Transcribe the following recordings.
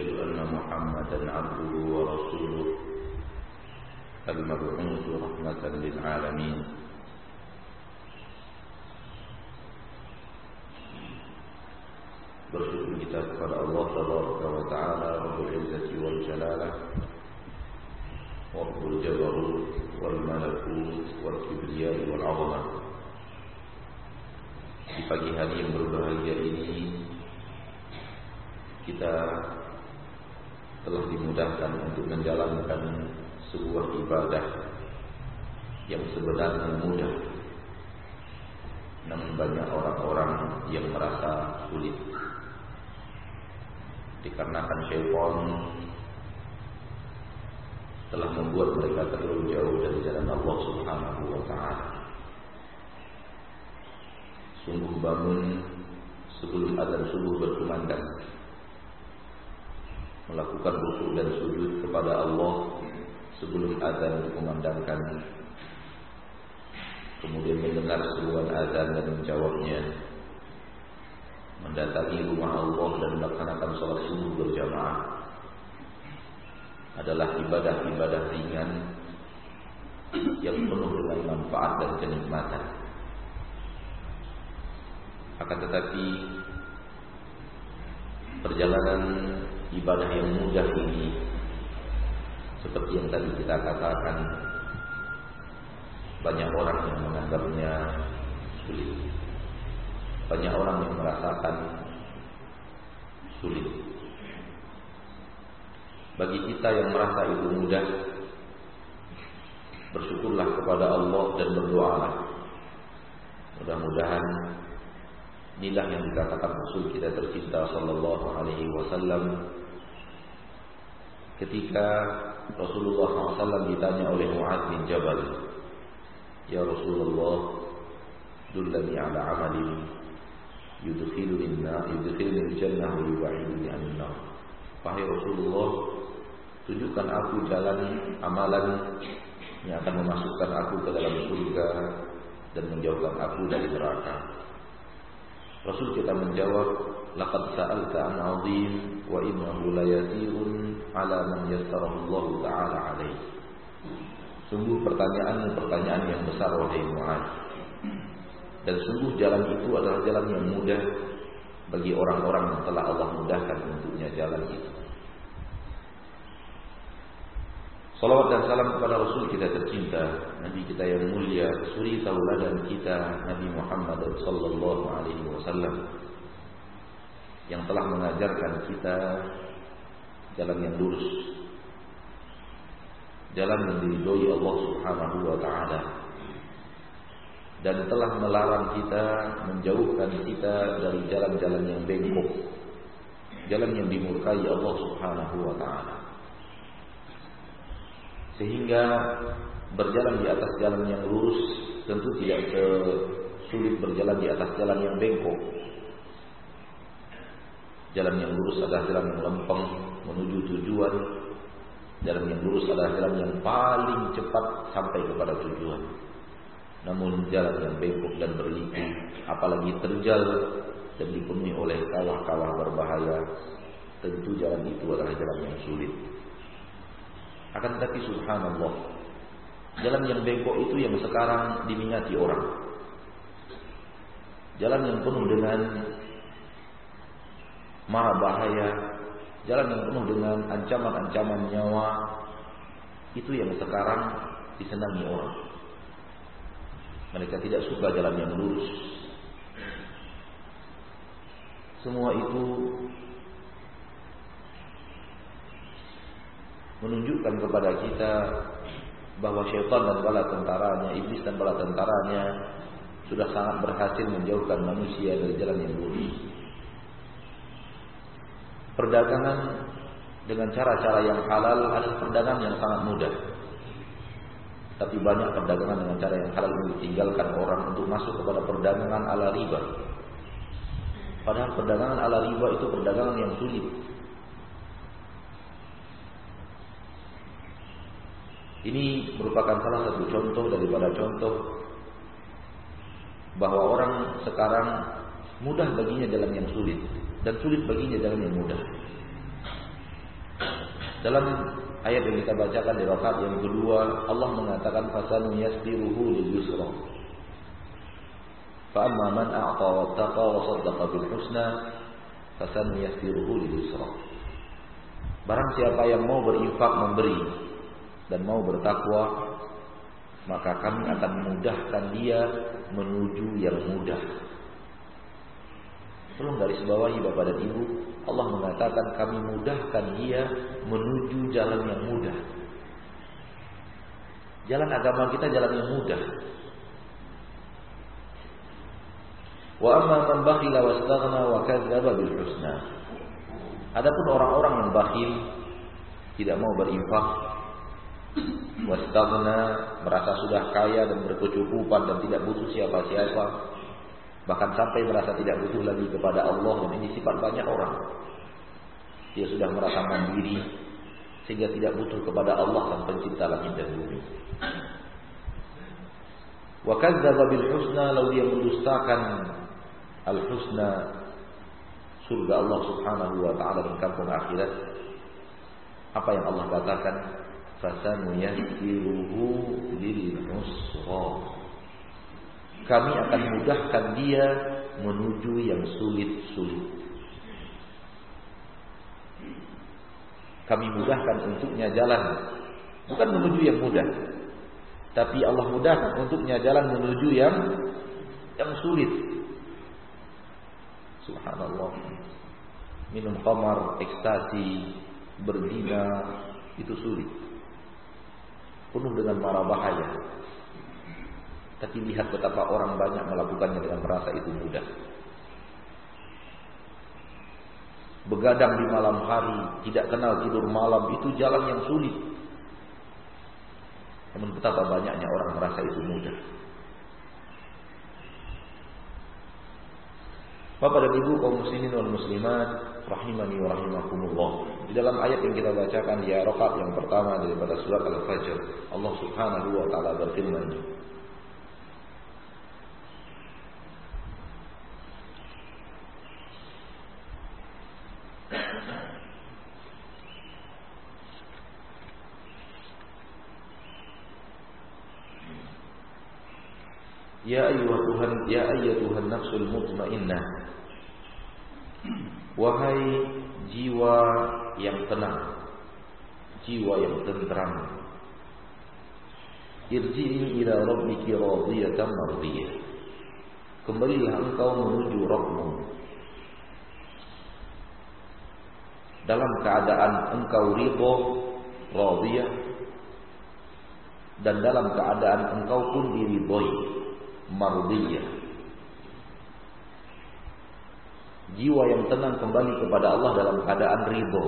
أشهد أن محمدا عبده ورسوله المبعوث رحمة للعالمين bersyukur kita kepada Allah Tabaraka wa Ta'ala Rabbul Izzati wal Jalalah Rabbul Jabarut wal Malakut wal Kibriyah wal Azamah Di pagi hari yang berbahagia ini kita telah dimudahkan untuk menjalankan sebuah ibadah yang sebenarnya mudah. Namun banyak orang-orang yang merasa sulit. Dikarenakan syaitan telah membuat mereka terlalu jauh dari jalan Allah Subhanahu wa taala. Sungguh bangun sebelum azan subuh berkumandang melakukan rukuk dan sujud kepada Allah sebelum azan dikumandangkan. Kemudian mendengar seruan azan dan menjawabnya. Mendatangi rumah Allah dan melaksanakan sholat subuh berjamaah. Adalah ibadah-ibadah ringan yang penuh dengan manfaat dan kenikmatan. Akan tetapi perjalanan ibadah yang mudah ini. Seperti yang tadi kita katakan banyak orang yang menganggapnya sulit. Banyak orang yang merasakan sulit. Bagi kita yang merasa itu mudah bersyukurlah kepada Allah dan berdoalah. Mudah-mudahan inilah yang dikatakan Rasul kita tercinta sallallahu alaihi wasallam ketika Rasulullah SAW ditanya oleh Mu'ad bin Jabal Ya Rasulullah Dullani ala amalin Yudkhiluni Yudkhiluni jannah wa yuwa'iduni an-nar. Wahai Rasulullah Tunjukkan aku jalan amalan Yang akan memasukkan aku ke dalam surga Dan menjauhkan aku dari neraka. Rasul kita menjawab laqad sa'alta an 'azim wa innahu la yasirun 'ala man yassarahu Allah taala 'alaihi. Sungguh pertanyaanmu pertanyaan yang besar wahai Mu'adz. Dan sungguh jalan itu adalah jalan yang mudah bagi orang-orang yang telah Allah mudahkan untuknya jalan itu. Salawat dan salam kepada Rasul kita tercinta, Nabi kita yang mulia, suri tauladan kita Nabi Muhammad sallallahu alaihi wasallam yang telah mengajarkan kita jalan yang lurus. Jalan yang diridhoi Allah Subhanahu wa taala. Dan telah melarang kita menjauhkan kita dari jalan-jalan yang bengkok. Jalan yang dimurkai Allah Subhanahu wa taala. Sehingga berjalan di atas jalan yang lurus tentu tidak sulit berjalan di atas jalan yang bengkok. Jalan yang lurus adalah jalan yang lempeng menuju tujuan. Jalan yang lurus adalah jalan yang paling cepat sampai kepada tujuan. Namun jalan yang bengkok dan berliku, apalagi terjal dan dipenuhi oleh kawah-kawah berbahaya, tentu jalan itu adalah jalan yang sulit. Akan tetapi subhanallah, jalan yang bengkok itu yang sekarang diminati orang. Jalan yang penuh dengan mara bahaya, jalan yang penuh dengan ancaman-ancaman nyawa, itu yang sekarang disenangi orang. Mereka tidak suka jalan yang lurus. Semua itu menunjukkan kepada kita bahwa syaitan dan bala tentaranya, iblis dan bala tentaranya sudah sangat berhasil menjauhkan manusia dari jalan yang lurus. Perdagangan dengan cara-cara yang halal adalah perdagangan yang sangat mudah. Tapi banyak perdagangan dengan cara yang halal ditinggalkan orang untuk masuk kepada perdagangan ala riba. Padahal perdagangan ala riba itu perdagangan yang sulit. Ini merupakan salah satu contoh daripada contoh bahwa orang sekarang mudah baginya jalan yang sulit dan sulit baginya jalan yang mudah. Dalam ayat yang kita bacakan di rakaat yang kedua, Allah mengatakan fasanu yastiruhu lil yusra. Fa amma man a'ta wattaqa wa saddaqa bil husna fasanu yastiruhu lil yusra. Barang siapa yang mau berinfak memberi dan mau bertakwa, maka kami akan memudahkan dia menuju yang mudah. Tolong garis bawahi Bapak dan Ibu, Allah mengatakan kami mudahkan dia menuju jalan yang mudah. Jalan agama kita jalan yang mudah. Wa amma man bakhila wastaghna wa kadzdzaba bil husna. Adapun orang-orang yang bakhil tidak mau berinfak Wastagna merasa sudah kaya dan berkecukupan dan tidak butuh siapa-siapa. Bahkan sampai merasa tidak butuh lagi kepada Allah dan ini sifat banyak orang. Dia sudah merasa mandiri sehingga tidak butuh kepada Allah dan pencipta langit dan bumi. Wa kadzdzaba bil husna lalu dia mendustakan al husna surga Allah Subhanahu wa taala di kampung akhirat. Apa yang Allah katakan? fasanuyassiruhu lil usra kami akan mudahkan dia menuju yang sulit-sulit. Kami mudahkan untuknya jalan bukan menuju yang mudah tapi Allah mudahkan untuknya jalan menuju yang yang sulit. Subhanallah. Minum khamar ekstasi berzina itu sulit. Penuh dengan mara bahaya. Tapi lihat betapa orang banyak melakukannya dengan merasa itu mudah. Begadang di malam hari, tidak kenal tidur malam, itu jalan yang sulit. Namun betapa banyaknya orang merasa itu mudah. Bapak dan Ibu kaum muslimin wal muslimat rahimani wa rahimakumullah. Di dalam ayat yang kita bacakan di rakaat yang pertama daripada surat Al-Fajr, Allah Subhanahu wa taala berfirman, Ya ayyuhah Tuhan, ya ayyatuhan nafsul mutmainnah. Wahai jiwa yang tenang, jiwa yang tentram. Irji'i ila rabbiki radiyatan mardiyah. Kembalilah engkau menuju Rabbmu dalam keadaan engkau ridho, radiyah dan dalam keadaan engkau pun diridhoi mardiyah. Jiwa yang tenang kembali kepada Allah dalam keadaan ridho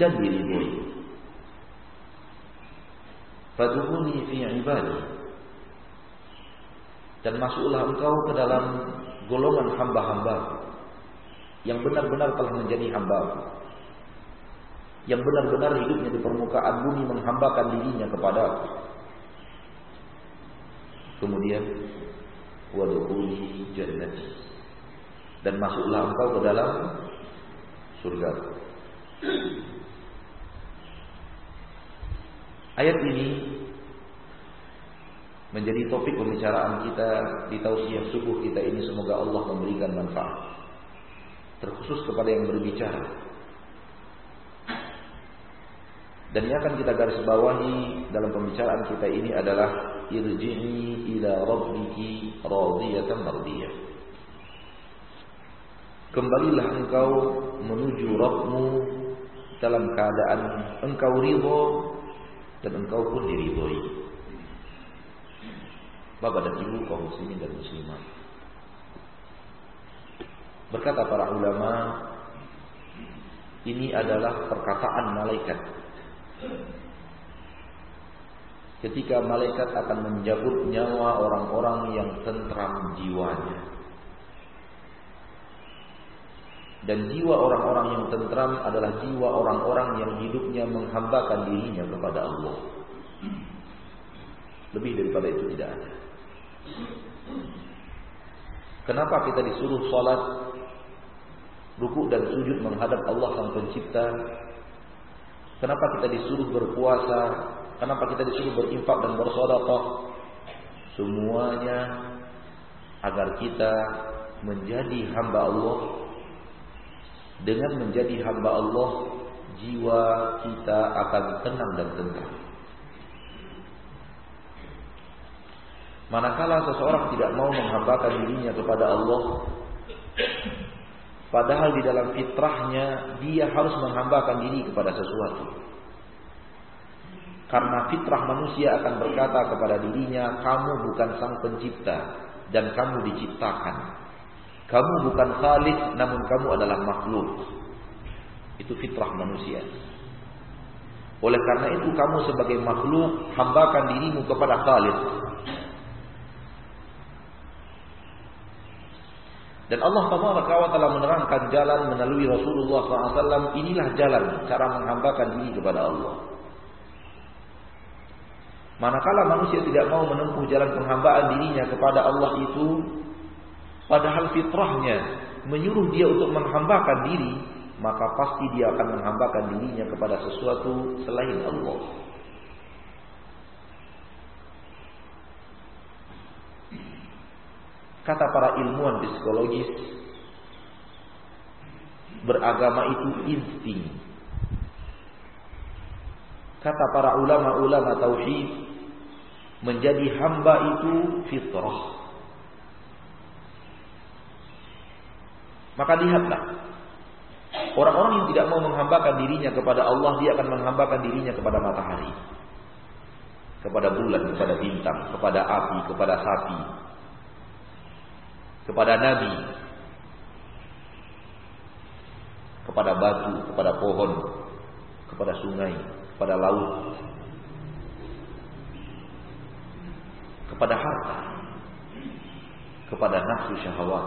dan diridhoi. Fadhuni fi ibadi. Dan masuklah engkau ke dalam golongan hamba-hamba yang benar-benar telah menjadi hamba. yang benar-benar hidupnya di permukaan bumi menghambakan dirinya kepada aku. Kemudian wadkhuli jannati. Dan masuklah engkau ke dalam surga. Ayat ini menjadi topik pembicaraan kita di tausiah subuh kita ini. Semoga Allah memberikan manfaat terkhusus kepada yang berbicara dan yang akan kita garis bawahi dalam pembicaraan kita ini adalah irji'i ila rabbiki radiyatan mardiyah Kembalilah engkau menuju Rabbmu dalam keadaan engkau ridho dan engkau pun diridhoi. Bapak dan Ibu kaum muslimin dan muslimat. Berkata para ulama, ini adalah perkataan malaikat. Ketika malaikat akan menjabut nyawa orang-orang yang tentram jiwanya. Dan jiwa orang-orang yang tentram adalah jiwa orang-orang yang hidupnya menghambakan dirinya kepada Allah. Lebih daripada itu tidak ada. Kenapa kita disuruh sholat Ruku dan sujud menghadap Allah Sang Pencipta Kenapa kita disuruh berpuasa? Kenapa kita disuruh berinfak dan bersodakoh Semuanya Agar kita menjadi hamba Allah. Dengan menjadi hamba Allah Jiwa kita akan tenang dan tentram Manakala seseorang tidak mau menghambakan dirinya kepada Allah Padahal di dalam fitrahnya dia harus menghambakan diri kepada sesuatu. Karena fitrah manusia akan berkata kepada dirinya Kamu bukan sang pencipta dan kamu diciptakan. Kamu bukan khalik namun kamu adalah makhluk. Itu fitrah manusia. Oleh karena itu kamu sebagai makhluk Hambakan dirimu kepada khalik Dan Allah Taala menerangkan jalan melalui Rasulullah SAW. Inilah jalan cara menghambakan diri kepada Allah. Manakala manusia tidak mau menempuh jalan penghambaan dirinya kepada Allah itu, padahal fitrahnya menyuruh dia untuk menghambakan diri, maka pasti dia akan menghambakan dirinya kepada sesuatu selain Allah. Kata para ilmuwan psikologis, beragama itu insting. Kata para ulama-ulama tauhid, menjadi hamba itu fitrah. Maka lihatlah, orang-orang yang tidak mau menghambakan dirinya kepada Allah, dia akan menghambakan dirinya kepada matahari, kepada bulan, kepada bintang, kepada api, kepada sapi, kepada Nabi, kepada batu, kepada pohon, kepada sungai, kepada laut, kepada harta, kepada nafsu syahwat.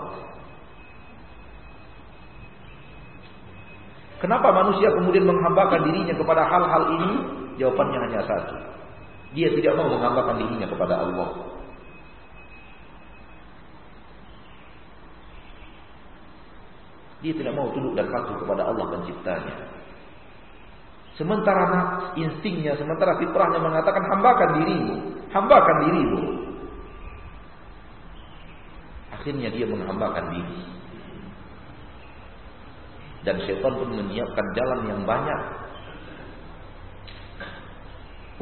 Kenapa manusia kemudian menghambakan dirinya kepada hal-hal ini? Jawabannya hanya satu. Dia tidak mau menghambakan dirinya kepada Allah. Dia tidak mau tunduk dan patuh kepada Allah penciptanya. Sementara instingnya, sementara fitrahnya mengatakan hambakan dirimu, hambakan dirimu. Akhirnya dia menghambakan diri. Dan syaitan pun menyiapkan jalan yang banyak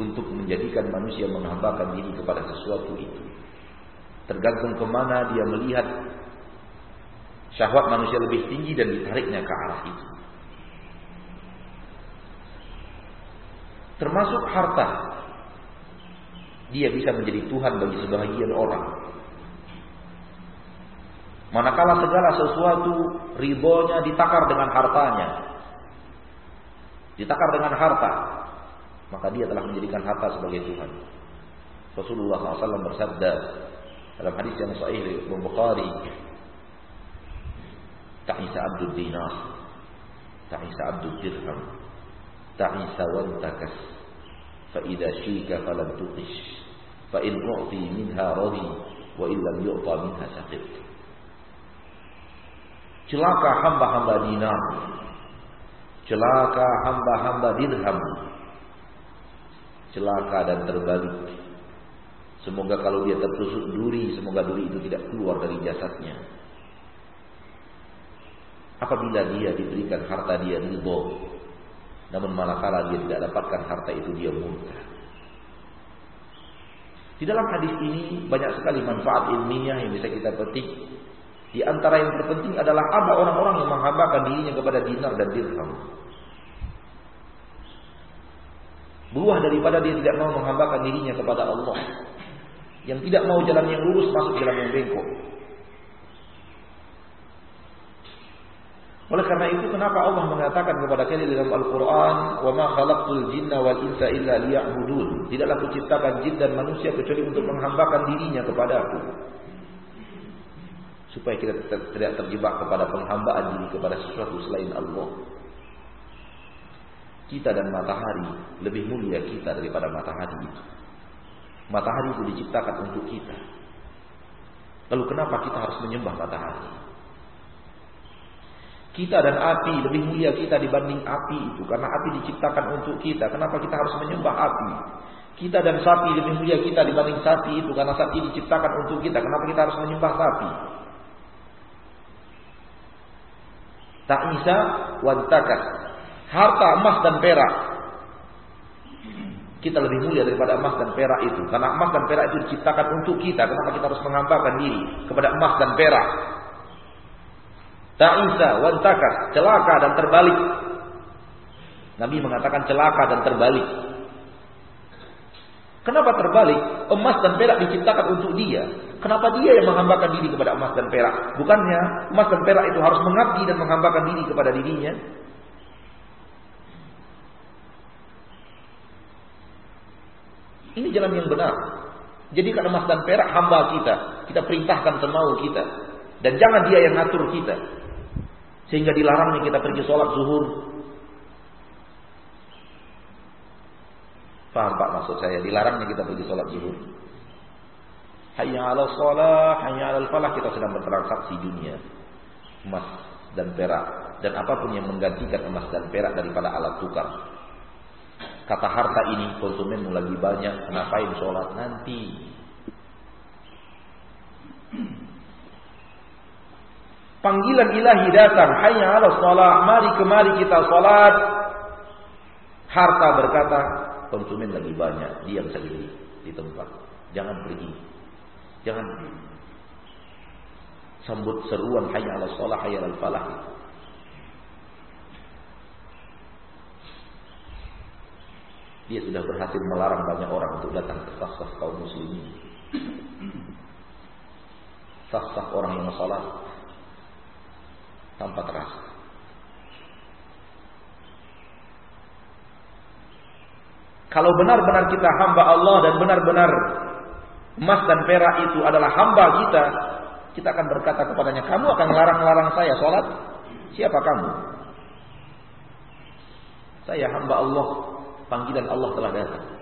untuk menjadikan manusia menghambakan diri kepada sesuatu itu. Tergantung ke mana dia melihat Syahwat manusia lebih tinggi dan ditariknya ke arah itu. Termasuk harta. Dia bisa menjadi Tuhan bagi sebahagian orang. Manakala segala sesuatu ribonya ditakar dengan hartanya. Ditakar dengan harta. Maka dia telah menjadikan harta sebagai Tuhan. Rasulullah SAW bersabda dalam hadis yang sahih Bukhari Ta'isa abdul dinar. Ta'isa abdul dirham. Ta'isa wantakas. Fa idza syika falam tuqish. Fa in u'ti minha radi wa illam yu'ta minha saqit celaka hamba-hamba dinar. Celaka hamba-hamba dirham. Celaka dan terbalik. Semoga kalau dia tertusuk duri semoga duri itu tidak keluar dari jasadnya apabila dia diberikan harta dia ridho namun manakala dia tidak dapatkan harta itu dia murka. Di dalam hadis ini banyak sekali manfaat ilmiah yang bisa kita petik. Di antara yang terpenting adalah ada orang-orang yang menghambakan dirinya kepada dinar dan dirham. Buah daripada dia tidak mau menghambakan dirinya kepada Allah. Yang tidak mau jalan yang lurus masuk jalan yang bengkok. Oleh karena itu kenapa Allah mengatakan kepada kita dalam Al-Qur'an, "Wa ma khalaqtul jinna wal insa illa liya'budun." Tidaklah kuciptakan jin dan manusia kecuali untuk menghambakan dirinya kepada Aku. Supaya kita tidak terjebak kepada penghambaan diri kepada sesuatu selain Allah. Kita dan matahari lebih mulia kita daripada matahari. Matahari itu diciptakan untuk kita. Lalu kenapa kita harus menyembah matahari? Kita dan api lebih mulia kita dibanding api itu karena api diciptakan untuk kita. Kenapa kita harus menyembah api? Kita dan sapi lebih mulia kita dibanding sapi itu karena sapi diciptakan untuk kita. Kenapa kita harus menyembah sapi? Ta'isa wantakas. Harta emas dan perak. Kita lebih mulia daripada emas dan perak itu. Karena emas dan perak itu diciptakan untuk kita. Kenapa kita harus menghambakan diri kepada emas dan perak? Ta'isa wantakas, celaka dan terbalik. Nabi mengatakan celaka dan terbalik. Kenapa terbalik? Emas dan perak diciptakan untuk dia. Kenapa dia yang menghambakan diri kepada emas dan perak? Bukannya emas dan perak itu harus mengabdi dan menghambakan diri kepada dirinya? Ini jalan yang benar. Jadi Jadikan emas dan perak hamba kita. Kita perintahkan semau kita. Dan jangan dia yang ngatur kita. Sehingga dilarangnya kita pergi sholat zuhur. Paham Pak maksud saya? Dilarangnya kita pergi sholat zuhur. Hayya ala sholat, hayya ala falah. Kita sedang bertransaksi dunia. Emas dan perak. Dan apa pun yang menggantikan emas dan perak daripada alat tukar. Kata harta ini konsumenmu lagi banyak. Kenapain sholat nanti? Panggilan ilahi datang. Hayya ala sholat. Mari kemari kita sholat. Harta berkata. Konsumen lagi banyak. Diam sendiri di tempat. Jangan pergi. Jangan sambut seruan hayya ala sholat. Hayya ala falah. Dia sudah berhasil melarang banyak orang untuk datang ke sah-sah kaum muslimin. Sah-sah orang yang sholat tanpa terasa. Kalau benar-benar kita hamba Allah dan benar-benar emas dan perak itu adalah hamba kita, kita akan berkata kepadanya, kamu akan larang-larang saya sholat? Siapa kamu? Saya hamba Allah, panggilan Allah telah datang.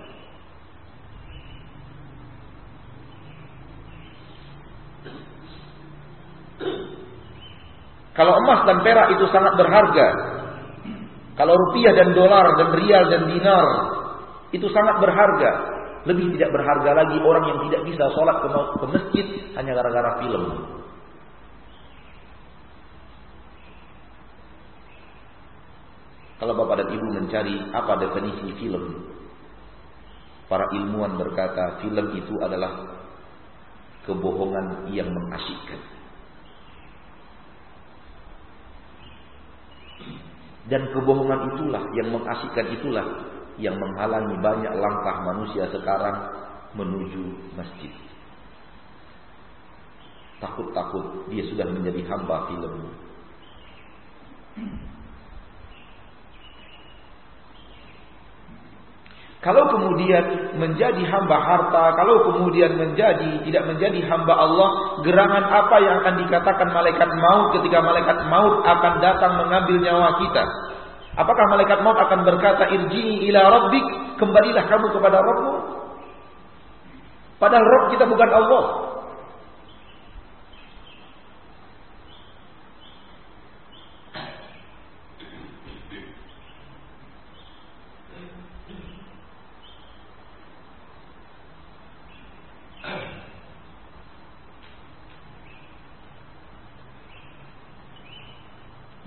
Kalau emas dan perak itu sangat berharga. Kalau rupiah dan dolar dan rial dan dinar itu sangat berharga. Lebih tidak berharga lagi orang yang tidak bisa sholat ke masjid hanya gara-gara film. Kalau bapak dan ibu mencari apa definisi film, para ilmuwan berkata film itu adalah kebohongan yang mengasyikkan. Dan kebohongan itulah yang mengasyikkan itulah yang menghalangi banyak langkah manusia sekarang menuju masjid. Takut-takut dia sudah menjadi hamba film. Kalau kemudian menjadi hamba harta, kalau kemudian menjadi tidak menjadi hamba Allah, gerangan apa yang akan dikatakan malaikat maut ketika malaikat maut akan datang mengambil nyawa kita? Apakah malaikat maut akan berkata irji'i ila rabbik, kembalilah kamu kepada Rabbmu? Padahal Rabb kita bukan Allah.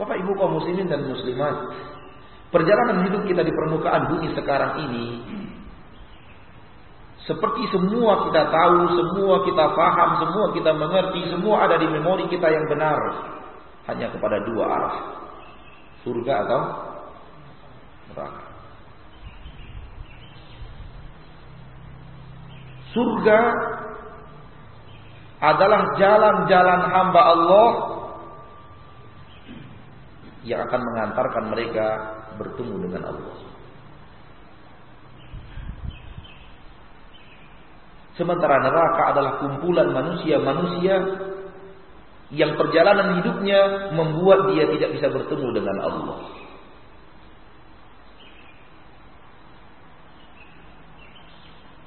Bapak Ibu kaum muslimin dan muslimat, perjalanan hidup kita di permukaan bumi sekarang ini seperti semua kita tahu, semua kita paham, semua kita mengerti, semua ada di memori kita yang benar. Hanya kepada dua arah. Surga atau neraka. Surga adalah jalan-jalan hamba Allah yang akan mengantarkan mereka bertemu dengan Allah. Sementara neraka adalah kumpulan manusia-manusia yang perjalanan hidupnya membuat dia tidak bisa bertemu dengan Allah.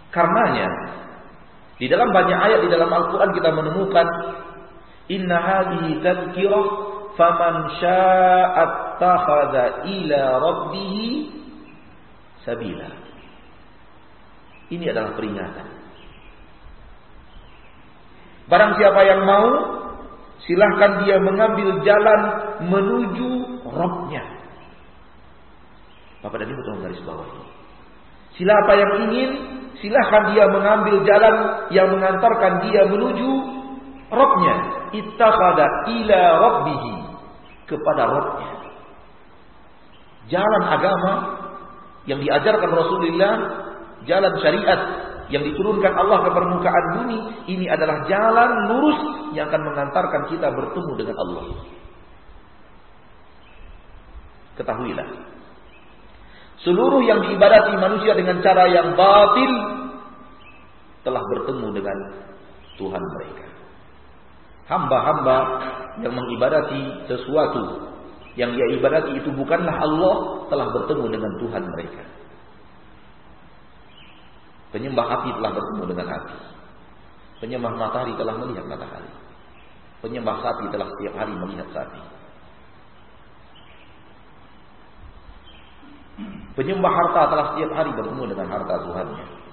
Karenanya di dalam banyak ayat di dalam Al-Qur'an kita menemukan inna hadhihi tadhkirah faman sya'at takhadha ila rabbih sabila. Ini adalah peringatan. Barang siapa yang mau, silahkan dia mengambil jalan menuju Robnya. Bapak dan Ibu tolong garis bawah ini. Siapa yang ingin, silahkan dia mengambil jalan yang mengantarkan dia menuju Robnya. Ittakhada ila Rabbihi. Kepada Robnya. Jalan agama yang diajarkan Rasulullah, jalan syariat yang diturunkan Allah ke permukaan bumi, ini adalah jalan lurus yang akan mengantarkan kita bertemu dengan Allah. Ketahuilah, seluruh yang diibadati manusia dengan cara yang batil telah bertemu dengan Tuhan mereka. Hamba-hamba yang mengibadati sesuatu yang dia ibadati itu bukanlah Allah telah bertemu dengan Tuhan mereka. Penyembah api telah bertemu dengan api. Penyembah matahari telah melihat matahari. Penyembah sapi telah setiap hari melihat sapi. Penyembah harta telah setiap hari bertemu dengan harta Tuhannya.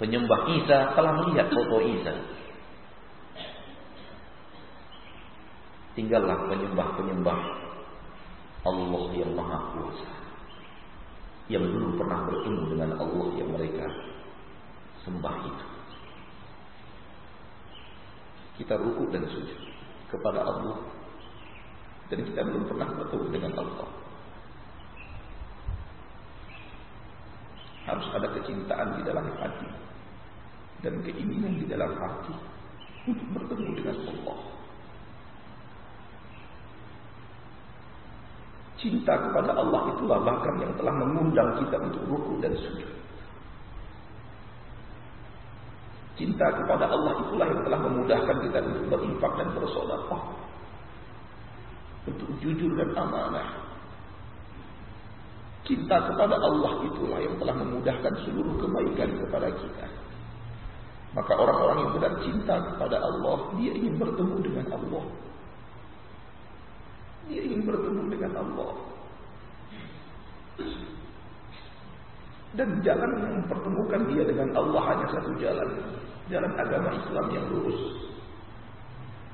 Penyembah Isa telah melihat foto Isa. Tinggallah penyembah-penyembah Allah yang Maha Kuasa yang dulu pernah bertemu dengan Allah yang mereka sembah itu. Kita rukuk dan sujud kepada Allah dan kita belum pernah bertemu dengan Allah. Harus ada kecintaan di dalam hati dan keinginan di dalam hati untuk bertemu dengan Allah. Cinta kepada Allah itulah bahkan yang telah mengundang kita untuk ruku dan sujud. Cinta kepada Allah itulah yang telah memudahkan kita untuk berinfak dan bersedekah. Untuk jujur dan amanah. Cinta kepada Allah itulah yang telah memudahkan seluruh kebaikan kepada kita. Maka orang-orang yang benar cinta kepada Allah, dia ingin bertemu dengan Allah. Dia ingin bertemu dengan Allah. Dan jalan yang mempertemukan dia dengan Allah hanya satu jalan. Jalan agama Islam yang lurus.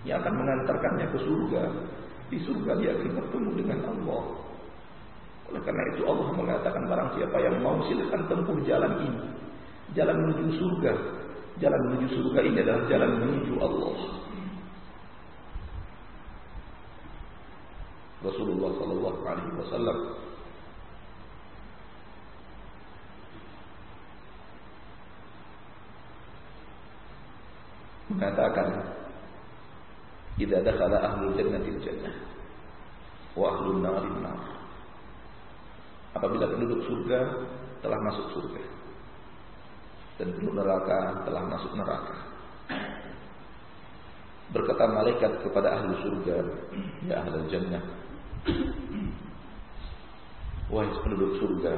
Yang akan mengantarkannya ke surga. Di surga dia akan bertemu dengan Allah. Oleh karena itu Allah mengatakan barang siapa yang mau silakan tempuh jalan ini. Jalan menuju surga. Jalan menuju surga ini adalah jalan menuju Allah. Rasulullah Sallallahu Alaihi Wasallam mengatakan idza dakhala ahlul jannati jannah wa ahlun nar nar apabila penduduk surga telah masuk surga dan penduduk neraka telah masuk neraka Berkata malaikat kepada ahli surga, ya ahli jannah. Wahai penduduk surga,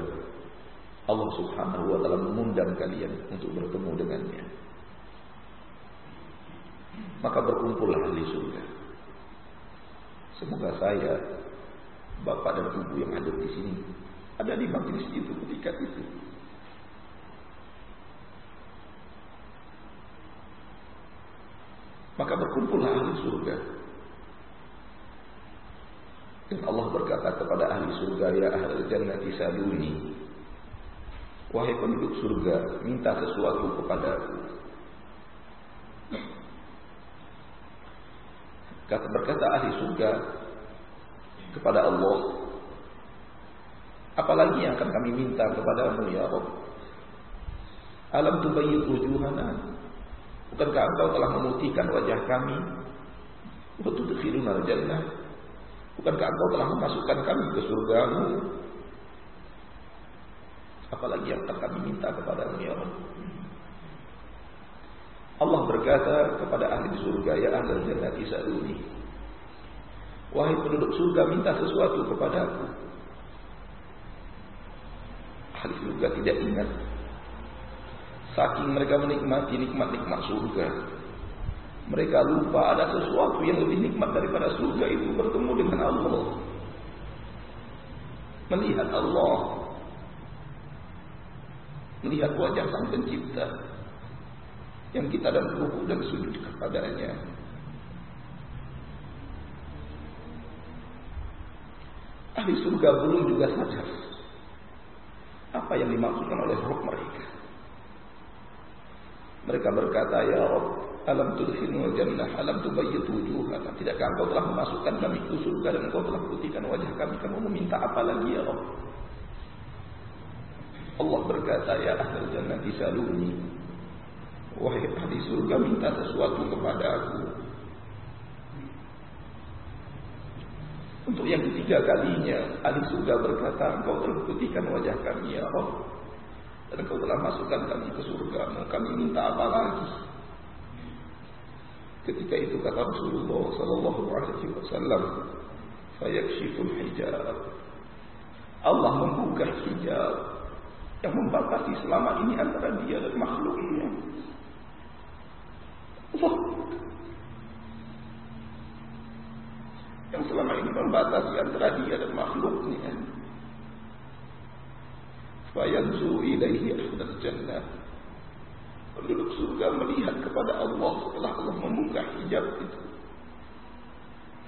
Allah Subhanahu wa taala mengundang kalian untuk bertemu dengannya. Maka berkumpullah ahli surga. Semoga saya, bapak dan ibu yang ada di sini, ada di majelis itu ketika itu. Maka berkumpullah ahli surga. Dan Allah berkata kepada ahli surga, Ya ahli jannati saluni. Wahai penduduk surga, minta sesuatu kepada. Kata berkata ahli surga kepada Allah, apalagi yang akan kami minta kepadamu ya Rabb? Alam tubayyid wujuhana Bukankah engkau telah memutihkan wajah kami? Watudkhiluna jannah. Bukankah engkau telah memasukkan kami ke surgamu? Apalagi yang akan kami minta kepada ya Allah. Allah berkata kepada ahli surga, Ya ahli jannati sa'uni. Wahai penduduk surga, minta sesuatu kepadaku. Ahli surga tidak ingat Saking mereka menikmati nikmat-nikmat surga. Mereka lupa ada sesuatu yang lebih nikmat daripada surga itu bertemu dengan Allah. Melihat Allah. Melihat wajah sang pencipta. Yang kita dan ruku dan sujud kepadanya. Ahli surga belum juga sadar. Apa yang dimaksudkan oleh roh mereka. Mereka berkata, Ya Rabb, alam tudkhilul jannah, alam tubayyit wujuhana. Tidakkah engkau telah memasukkan kami ke surga dan engkau telah putihkan wajah kami? Kamu meminta apa lagi ya Rabb? Allah berkata, Ya ahlul jannah saluni. Wahai ahli surga, minta sesuatu kepada aku. Untuk yang ketiga kalinya, ahli surga berkata, engkau telah putihkan wajah kami ya Rabb. Dan kau telah masukkan kami ke surga. Kami minta apa lagi? Ketika itu kata Rasulullah sallallahu alaihi wasallam, "Fayakshiful hijab." Allah membuka hijab yang membatasi selama ini antara dia dan makhluknya. Allah yang selama ini membatasi antara dia dan makhluknya. Fayanzu ilaihi ahlul jannah. Penduduk surga melihat kepada Allah setelah Allah membuka hijab itu.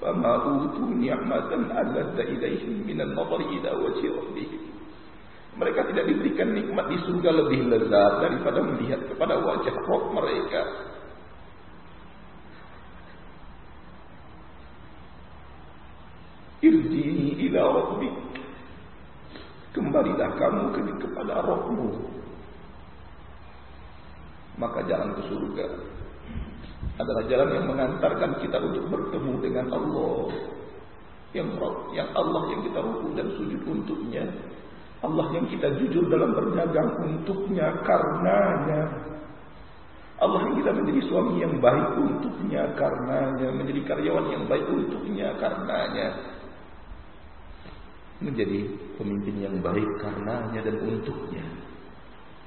Fama utu ni'matan alladda ilaihi minan nadari ila wajhi rabbihim. Mereka tidak diberikan nikmat di surga lebih lezat daripada melihat kepada wajah Rabb mereka. Irjini ila rabbik Kembalilah kamu kepada rohmu. Maka jalan ke surga adalah jalan yang mengantarkan kita untuk bertemu dengan Allah. Yang yang Allah yang kita ruku dan sujud untuknya. Allah yang kita jujur dalam berdagang untuknya karenanya. Allah yang kita menjadi suami yang baik untuknya karenanya. Menjadi karyawan yang baik untuknya karenanya menjadi pemimpin yang baik karenanya dan untuknya.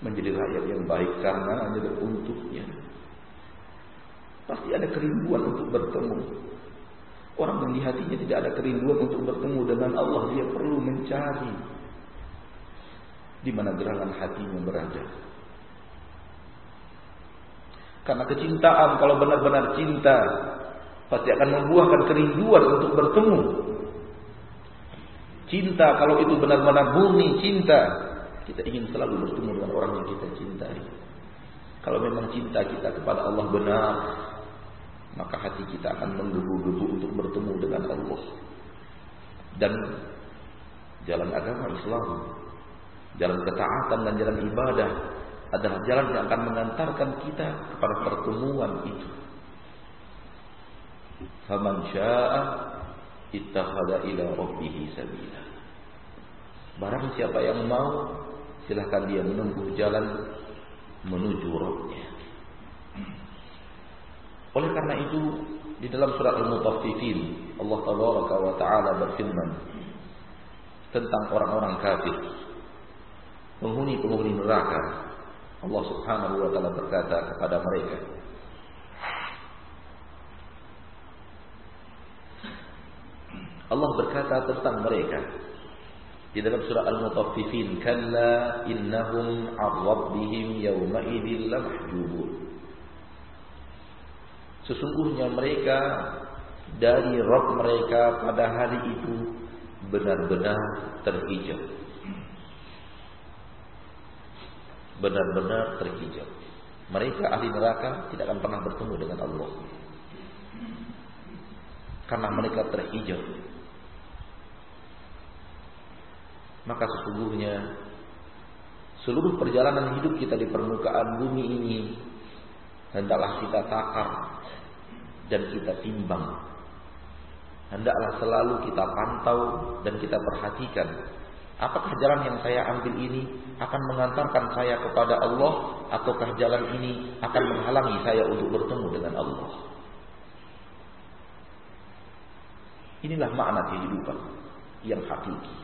Menjadi rakyat yang baik karenanya dan untuknya. Pasti ada kerinduan untuk bertemu. Orang yang di hatinya tidak ada kerinduan untuk bertemu dengan Allah. Dia perlu mencari di mana gerangan hatinya berada. Karena kecintaan kalau benar-benar cinta pasti akan membuahkan kerinduan untuk bertemu Cinta kalau itu benar-benar murni cinta, kita ingin selalu bertemu dengan orang yang kita cintai. Kalau memang cinta kita kepada Allah benar, maka hati kita akan menggebu-gebu untuk bertemu dengan Allah. Dan jalan agama Islam, jalan ketaatan dan jalan ibadah adalah jalan yang akan mengantarkan kita kepada pertemuan itu. Faman syaa ittakhadha ila rabbih sabila. Barang siapa yang mau, silahkan dia menempuh jalan menuju rohnya. Oleh karena itu, Di dalam surat Al-Mutaffifin, Allah Tabaraka wa Ta'ala berfirman tentang orang-orang kafir, penghuni-penghuni neraka. Allah Subhanahu wa taala berkata kepada mereka, Allah berkata tentang mereka di dalam surah Al-Mutaffifin, "Kalla innahum 'an rabbihim yawma lamahjubun." Sesungguhnya mereka dari roh mereka pada hari itu benar-benar terhijab. Benar-benar terhijab. Mereka ahli neraka tidak akan pernah bertemu dengan Allah. Karena mereka terhijab. Maka sesungguhnya seluruh perjalanan hidup kita di permukaan bumi ini hendaklah kita takar dan kita timbang. Hendaklah selalu kita pantau dan kita perhatikan apakah jalan yang saya ambil ini akan mengantarkan saya kepada Allah ataukah jalan ini akan menghalangi saya untuk bertemu dengan Allah. Inilah makna kehidupan yang hakiki.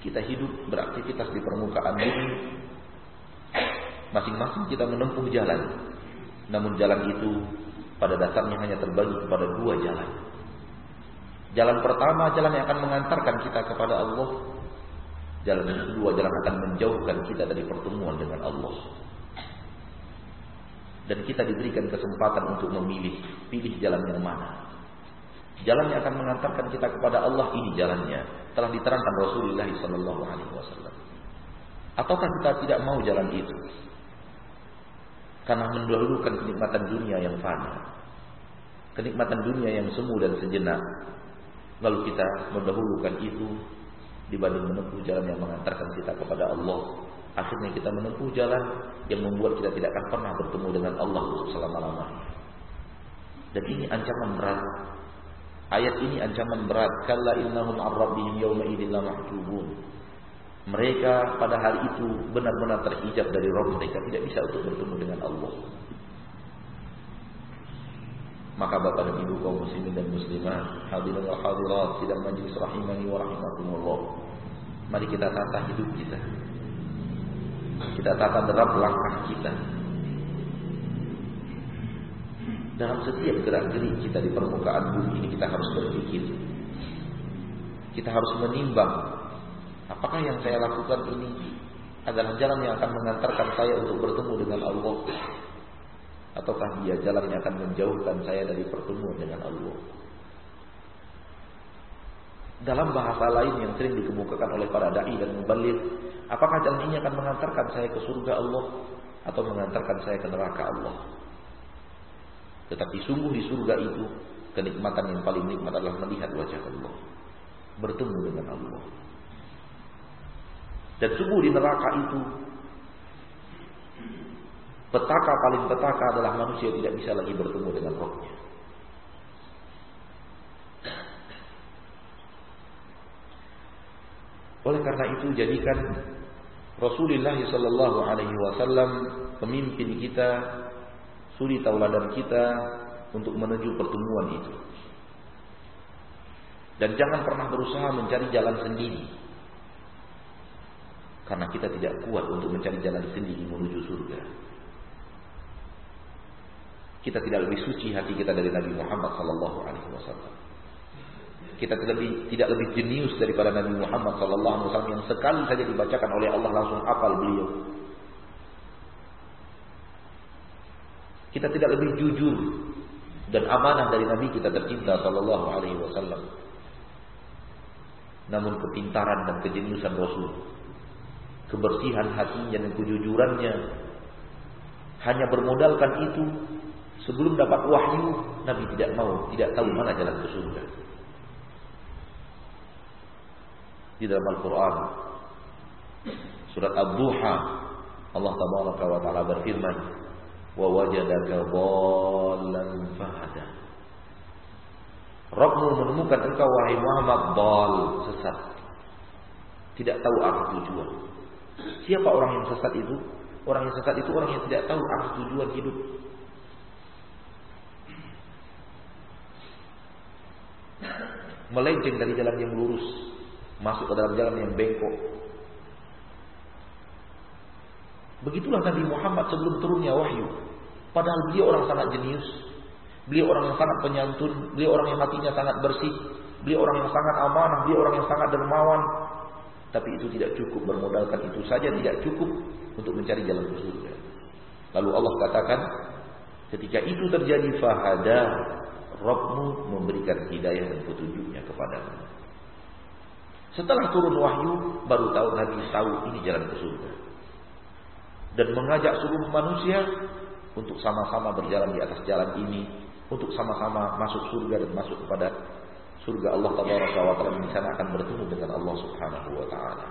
Kita hidup beraktivitas di permukaan bumi. Masing-masing kita menempuh jalan namun jalan itu pada dasarnya hanya terbagi kepada dua jalan. Jalan pertama jalan yang akan mengantarkan kita kepada Allah. Jalan yang kedua jalan akan menjauhkan kita dari pertemuan dengan Allah. Dan kita diberikan kesempatan untuk memilih, pilih jalan yang mana. Jalan yang akan mengantarkan kita kepada Allah ini jalannya telah diterangkan Rasulullah Sallallahu Alaihi Wasallam. Ataukah kita tidak mau jalan itu? karena mendahulukan kenikmatan dunia yang fana. Kenikmatan dunia yang semu dan sejenak. Lalu kita mendahulukan itu dibanding menempuh jalan yang mengantarkan kita kepada Allah. Akhirnya kita menempuh jalan yang membuat kita tidak akan pernah bertemu dengan Allah selama-lamanya. Dan ini ancaman berat. Ayat ini ancaman berat. Kalla innahum ar-rabbihim yawma idzin mahjubun. Mereka pada hari itu benar-benar terhijab dari roh mereka, tidak bisa untuk bertemu dengan Allah. Maka Bapak dan Ibu kaum muslimin dan muslimat, hadirin wa hadirat sidang majlis rahimani wa rahimakumullah. Mari kita tata hidup kita. Kita tata derap langkah kita. Dalam setiap gerak-gerik kita di permukaan bumi ini kita harus berpikir. Kita harus menimbang Apakah yang saya lakukan ini adalah jalan yang akan mengantarkan saya untuk bertemu dengan Allah? Ataukah dia jalan yang akan menjauhkan saya dari pertemuan dengan Allah? Dalam bahasa lain yang sering dikemukakan oleh para dai dan mubalik, apakah jalan ini akan mengantarkan saya ke surga Allah atau mengantarkan saya ke neraka Allah? Tetapi sungguh di surga itu kenikmatan yang paling nikmat adalah melihat wajah Allah, bertemu dengan Allah. Dan sungguh di neraka itu petaka paling petaka adalah manusia tidak bisa lagi bertemu dengan rohnya. Oleh karena itu jadikan Rasulullah Sallallahu Alaihi Wasallam pemimpin kita, suri tauladan kita untuk menuju pertemuan itu. Dan jangan pernah berusaha mencari jalan sendiri. Karena kita tidak kuat untuk mencari jalan sendiri menuju surga. Kita tidak lebih suci hati kita dari Nabi Muhammad sallallahu alaihi wasallam. Kita tidak lebih tidak lebih jenius daripada Nabi Muhammad sallallahu alaihi wasallam yang sekali saja dibacakan oleh Allah langsung hafal beliau. Kita tidak lebih jujur dan amanah dari Nabi kita tercinta sallallahu alaihi wasallam. Namun kepintaran dan kejeniusan Rasul kebersihan hatinya dan kejujurannya. Hanya bermodalkan itu sebelum dapat wahyu Nabi tidak mau, tidak tahu mana jalan ke surga. Di dalam Al-Qur'an surat Ad-Duha Allah taala berfirman wa wajadaka dhallan fahada. Rabbmu menemukan engkau wahai Muhammad dhal sesat. Tidak tahu arah tujuan. Siapa orang yang sesat itu? Orang yang sesat itu orang yang tidak tahu arah tujuan hidup. Melenceng dari jalan yang lurus, masuk ke dalam jalan yang bengkok. Begitulah Nabi Muhammad sebelum turunnya wahyu. Padahal beliau orang sangat jenius, beliau orang yang sangat penyantun, beliau orang yang hatinya sangat bersih, beliau orang yang sangat amanah, beliau orang yang sangat dermawan. Tapi itu tidak cukup bermodalkan itu saja tidak cukup untuk mencari jalan ke surga. Lalu Allah katakan, ketika itu terjadi fahada, Rabbmu memberikan hidayah dan petunjuknya kepadamu. Setelah turun wahyu, baru tahu Nabi tahu ini jalan ke surga. Dan mengajak seluruh manusia untuk sama-sama berjalan di atas jalan ini, untuk sama-sama masuk surga dan masuk kepada surga Allah Taala di sana akan bertemu dengan Allah Subhanahu wa taala.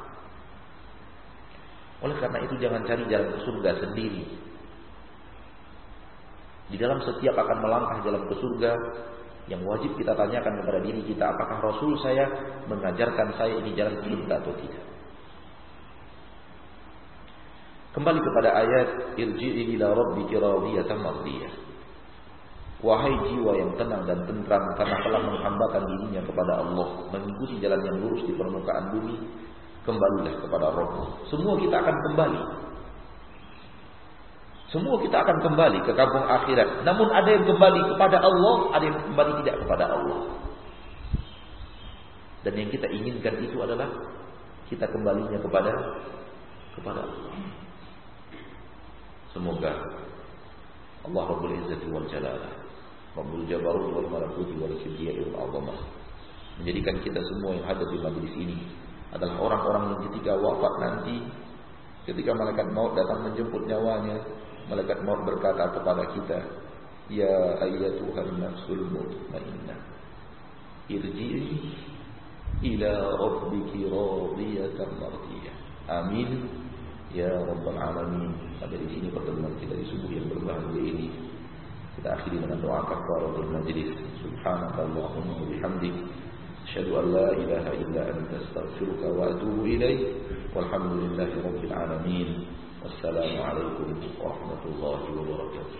Oleh karena itu jangan cari jalan ke surga sendiri. Di dalam setiap akan melangkah jalan ke surga, yang wajib kita tanyakan kepada diri kita, apakah Rasul saya mengajarkan saya ini jalan ke surga atau tidak? Kembali kepada ayat irji'i ila rabbiki radiyatan mardiyah. Wahai jiwa yang tenang dan tentram karena telah menghambakan dirinya kepada Allah, mengikuti jalan yang lurus di permukaan bumi, kembalilah kepada Rabb. Semua kita akan kembali. Semua kita akan kembali ke kampung akhirat. Namun ada yang kembali kepada Allah, ada yang kembali tidak kepada Allah. Dan yang kita inginkan itu adalah kita kembalinya kepada kepada Allah. Semoga Allah Rabbul Izzati wal Jalalah Rabbul Jabarut wal Malakuti wal Kibriyah wal Azamah menjadikan kita semua yang hadir di majlis ini adalah orang-orang yang ketika wafat nanti ketika malaikat maut datang menjemput nyawanya malaikat maut berkata kepada kita ya ayyatuhan nafsul mutmainnah irji'i ila rabbiki radiyatan mardiyah amin ya rabbal alamin sampai di sini pertemuan kita di subuh yang berbahagia ini kita akhiri dengan doa kafaratul majlis. Subhanakallahumma bihamdik asyhadu an la ilaha illa anta astaghfiruka wa atubu ilaik. Walhamdulillahi rabbil alamin. Wassalamu alaikum warahmatullahi wabarakatuh.